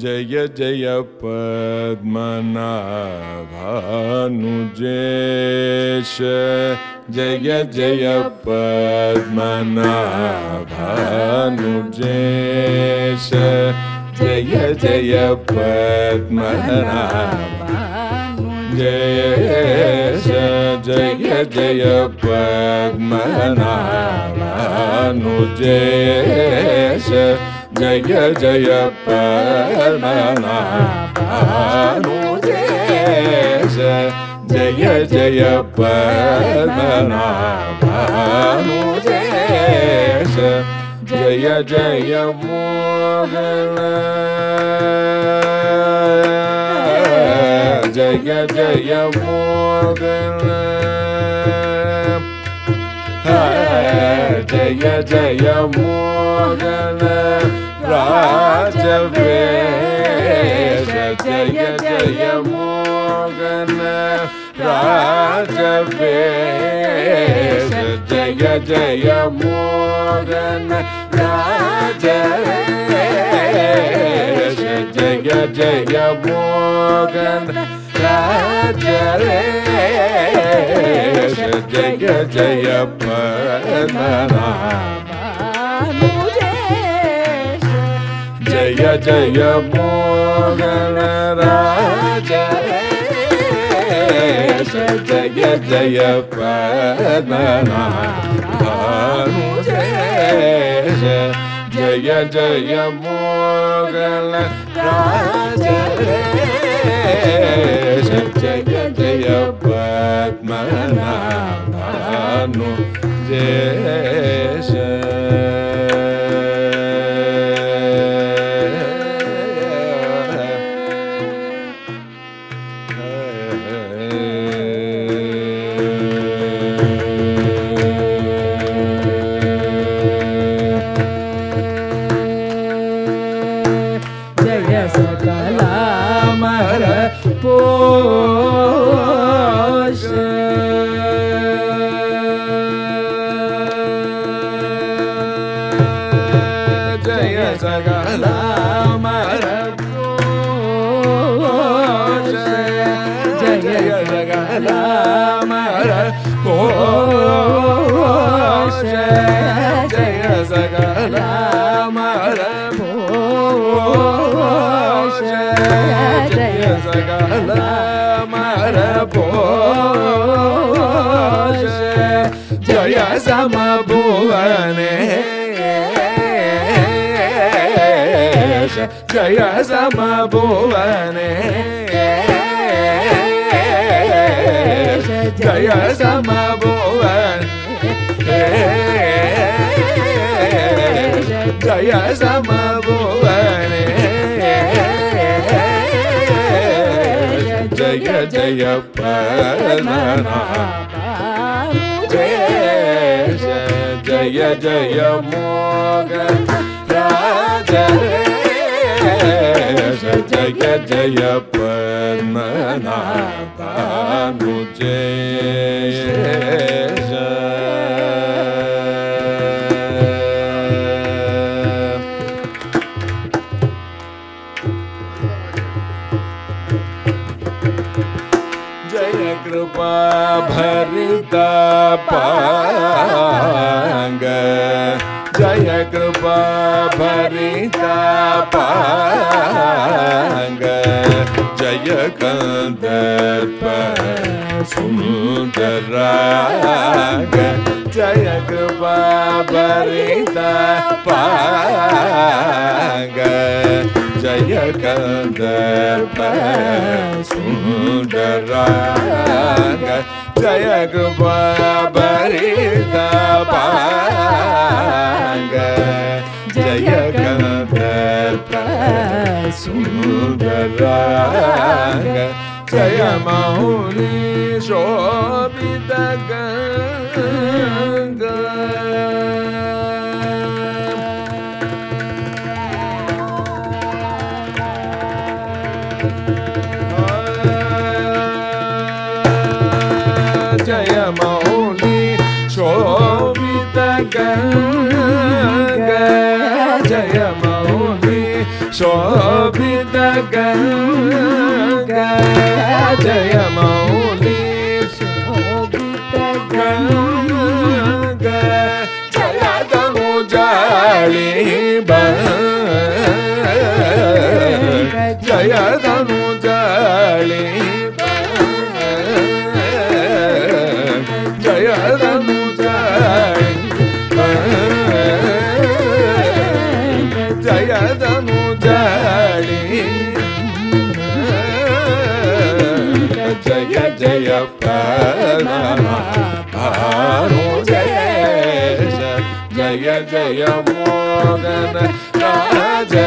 जय जय पद्मनाभानुजेश। जय जय पद्मनाभानुजेश। जय जय पद्मनाभ जय जय जय पद्मनाभानुजेश। జయ జయ పరమనాభానుదేశ జయ జయ పరమనాభానుదేశ జయ జయ మోహన జయ జయ మోహన జయ జయ మోహన राजवेश जय जय मोगन राजवेश जय जय मोगन राजवेश जय जय मोगन राजवेश जय जय पद्मनाभ జయ జయ మోహన రాజ జయ జయ పదనా జయ జయ మోగల రాజ జయ జయ పద్మనాభాను జయ Oh సమభువనేశ జయ సమభువనేశ జయ సమభువన జయ సమభువ जय जय पनना जय जय जय जय पनना पांग जय कृपा भरिता पांग जय कंदर्प सुंदराग जय barita paga jaya kandar sundara jaya gopa barita paga jaya kandar Ganga जय मौनि शोभित गङ्ग जय मौनि शोभित गङ्ग जय जय पय जय जय जय मोदन राजा